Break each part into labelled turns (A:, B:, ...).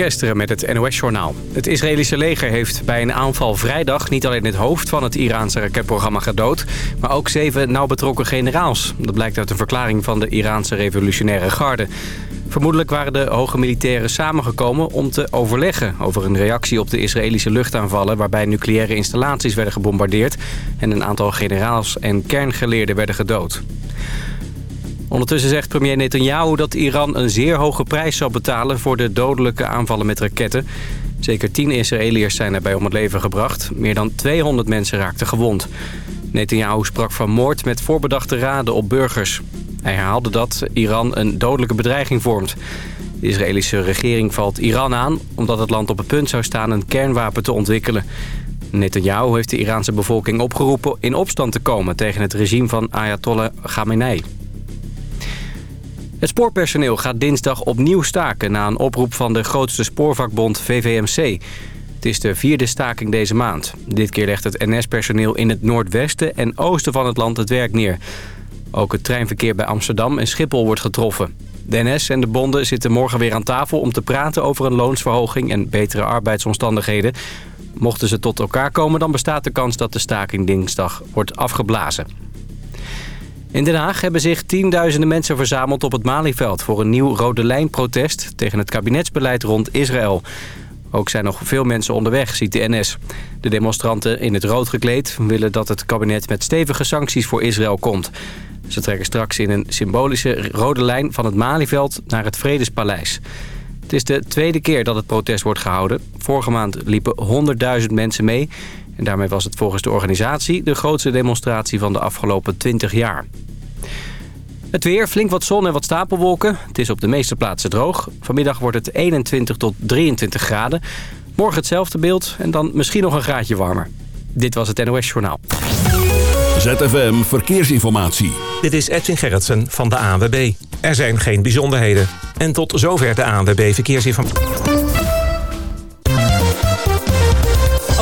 A: Kesteren met het NOS-journaal. Het Israëlische leger heeft bij een aanval vrijdag niet alleen het hoofd van het Iraanse raketprogramma gedood... maar ook zeven nauw betrokken generaals. Dat blijkt uit een verklaring van de Iraanse revolutionaire garde. Vermoedelijk waren de hoge militairen samengekomen om te overleggen... over een reactie op de Israëlische luchtaanvallen... waarbij nucleaire installaties werden gebombardeerd... en een aantal generaals en kerngeleerden werden gedood. Ondertussen zegt premier Netanyahu dat Iran een zeer hoge prijs zal betalen... voor de dodelijke aanvallen met raketten. Zeker tien Israëliërs zijn erbij om het leven gebracht. Meer dan 200 mensen raakten gewond. Netanyahu sprak van moord met voorbedachte raden op burgers. Hij herhaalde dat Iran een dodelijke bedreiging vormt. De Israëlische regering valt Iran aan... omdat het land op het punt zou staan een kernwapen te ontwikkelen. Netanyahu heeft de Iraanse bevolking opgeroepen in opstand te komen... tegen het regime van Ayatollah Khamenei. Het spoorpersoneel gaat dinsdag opnieuw staken... na een oproep van de grootste spoorvakbond VVMC. Het is de vierde staking deze maand. Dit keer legt het NS-personeel in het noordwesten en oosten van het land het werk neer. Ook het treinverkeer bij Amsterdam en Schiphol wordt getroffen. De NS en de bonden zitten morgen weer aan tafel om te praten over een loonsverhoging en betere arbeidsomstandigheden. Mochten ze tot elkaar komen, dan bestaat de kans dat de staking dinsdag wordt afgeblazen. In Den Haag hebben zich tienduizenden mensen verzameld op het Malieveld... voor een nieuw Rode Lijn-protest tegen het kabinetsbeleid rond Israël. Ook zijn nog veel mensen onderweg, ziet de NS. De demonstranten in het rood gekleed willen dat het kabinet met stevige sancties voor Israël komt. Ze trekken straks in een symbolische rode lijn van het Malieveld naar het Vredespaleis. Het is de tweede keer dat het protest wordt gehouden. Vorige maand liepen 100.000 mensen mee... En daarmee was het volgens de organisatie de grootste demonstratie van de afgelopen 20 jaar. Het weer, flink wat zon en wat stapelwolken. Het is op de meeste plaatsen droog. Vanmiddag wordt het 21 tot 23 graden. Morgen hetzelfde beeld en dan misschien nog een graadje warmer. Dit was het NOS Journaal.
B: ZFM Verkeersinformatie.
C: Dit is Edwin Gerritsen van de ANWB. Er zijn geen bijzonderheden. En tot zover de ANWB Verkeersinformatie.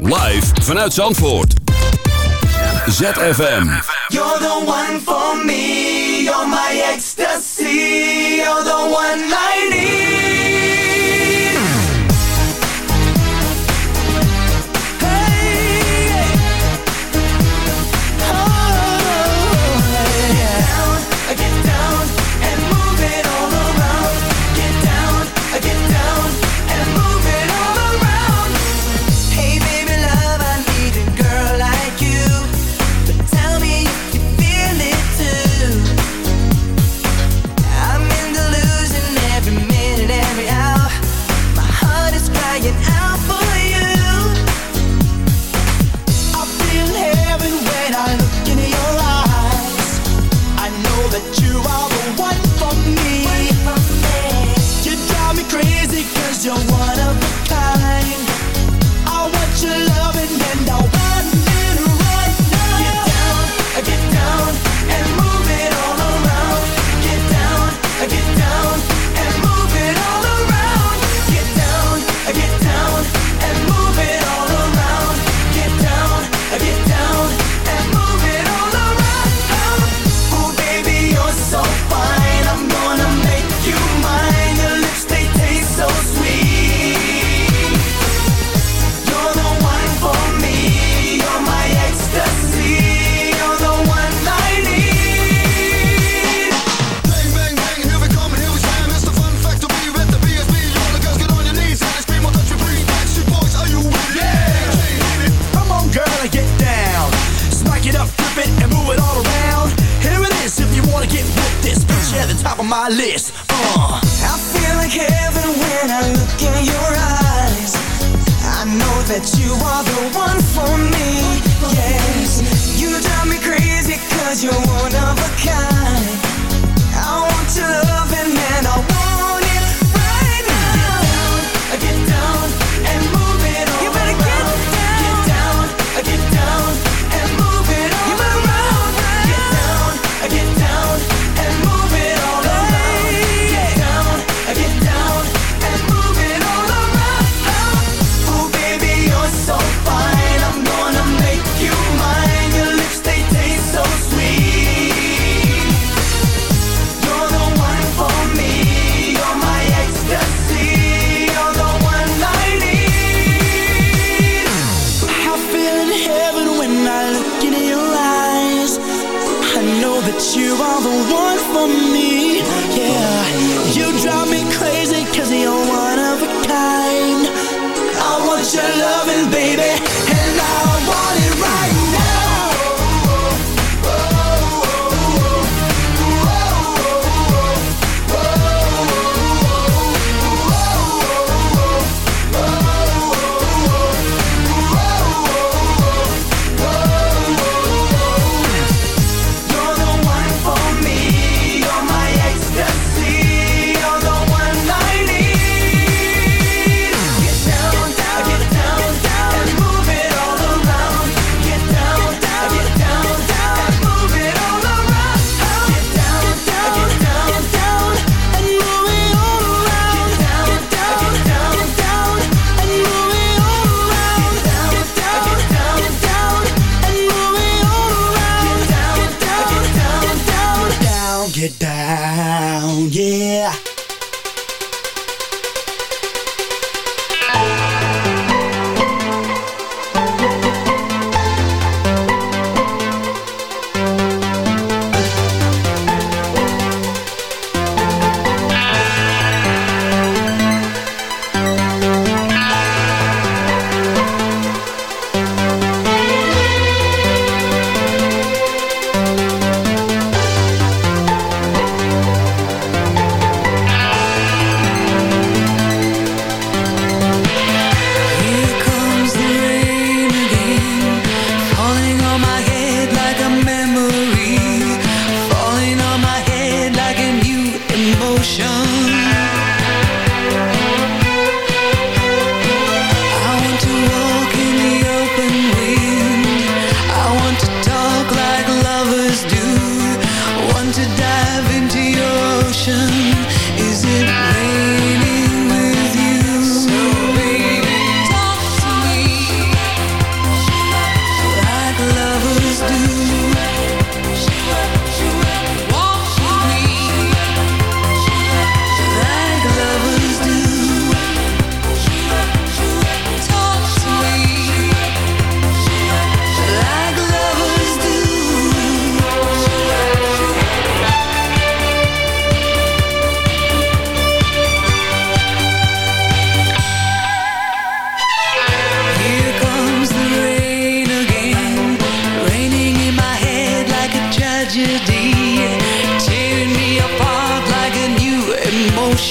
B: Live vanuit Zandvoort. ZFM.
D: You're the one for me. You're my ecstasy. You're the one I need. you at the top of my list. Uh. I feel like heaven when I look in your eyes. I know that you are the one for me. Yes, you drive me crazy 'cause you're one of a kind. I want your loving and
E: I'll.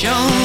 E: show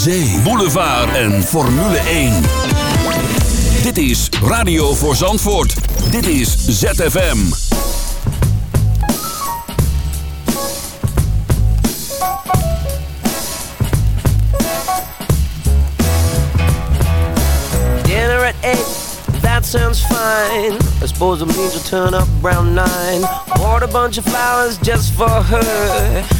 B: zee, boulevard en Formule 1. Dit is Radio voor Zandvoort. Dit is ZFM.
F: Dinner at 8, that sounds fine. I suppose it means we'll turn up around 9. Bought a bunch of flowers just for her.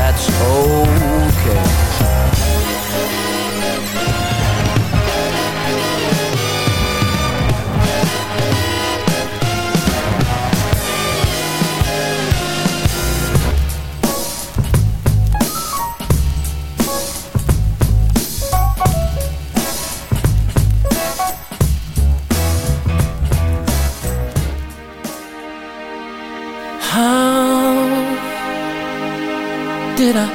F: that's okay.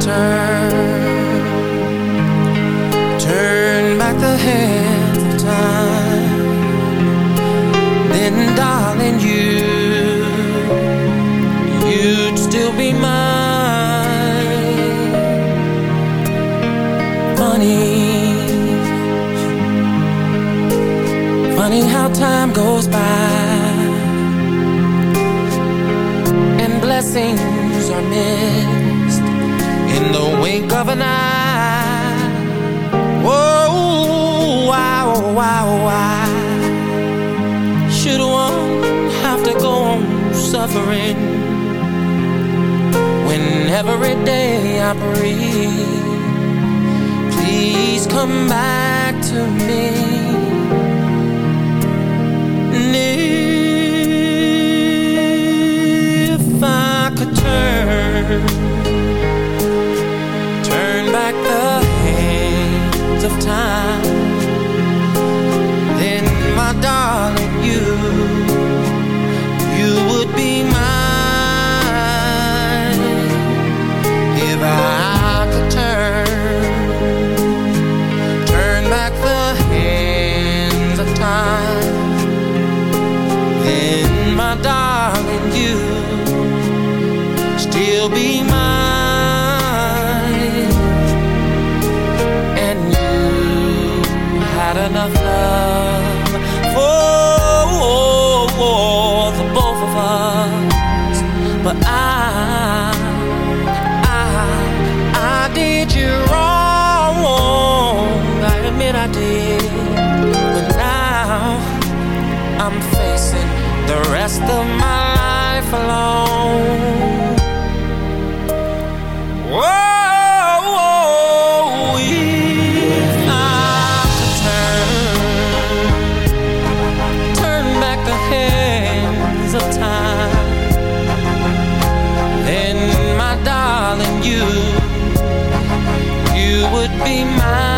G: Turn turn back the hands funny. Funny how time goes by. And blessings are missed In the wink of an eye. Oh, why, why, why Should one have to go on suffering When every day I breathe? please come back to me. And if I could turn Turn back the hands of time Then my darling you You would be mine.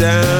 H: down.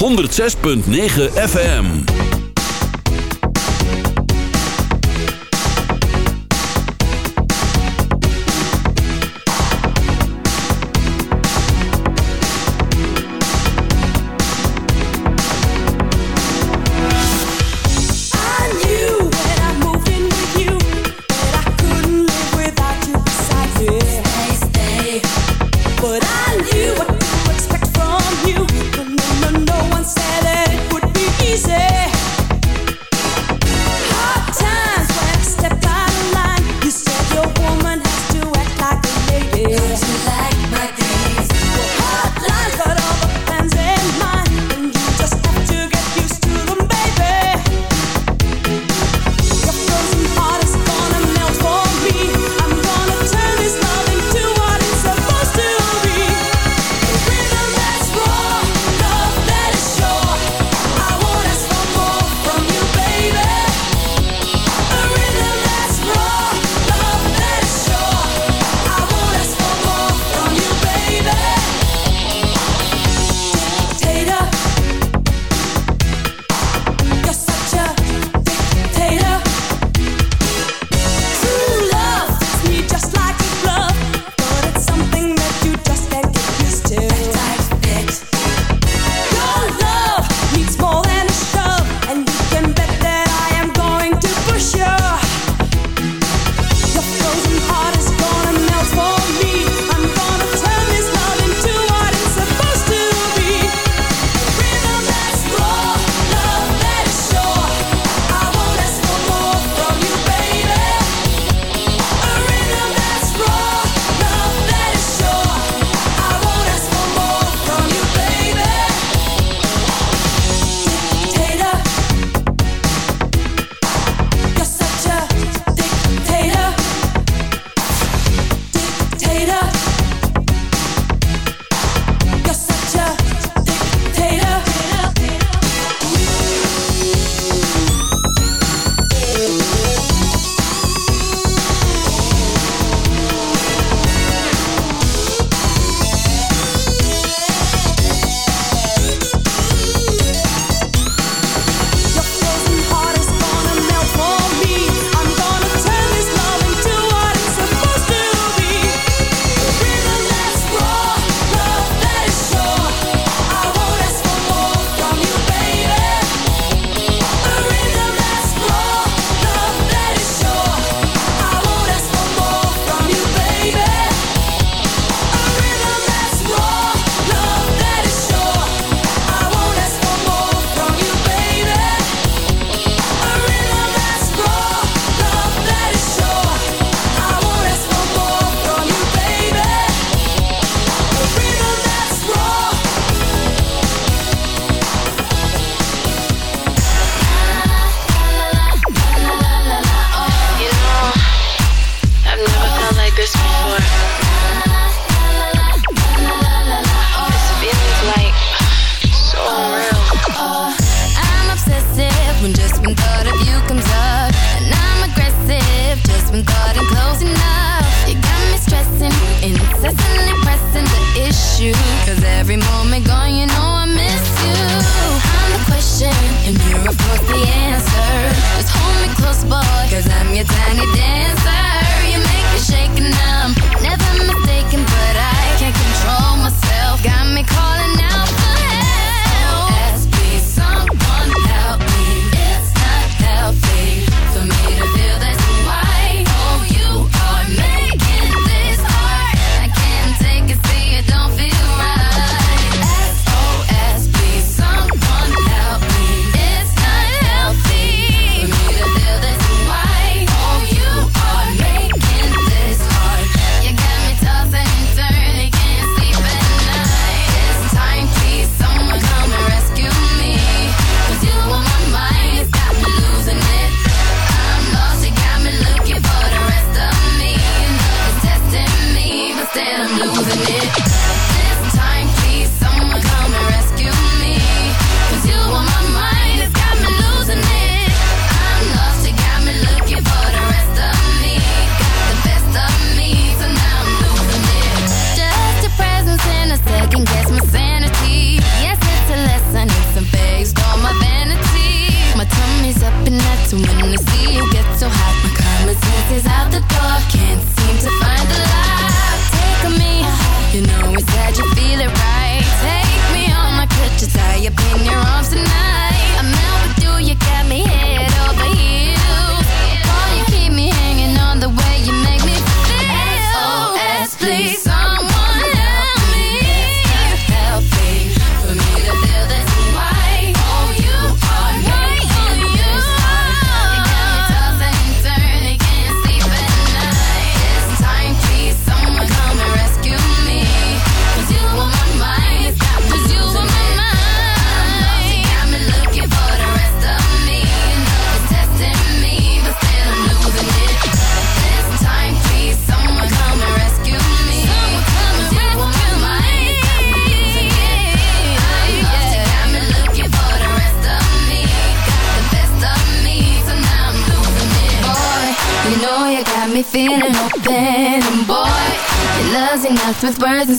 I: 106.9 FM.
J: with
K: words and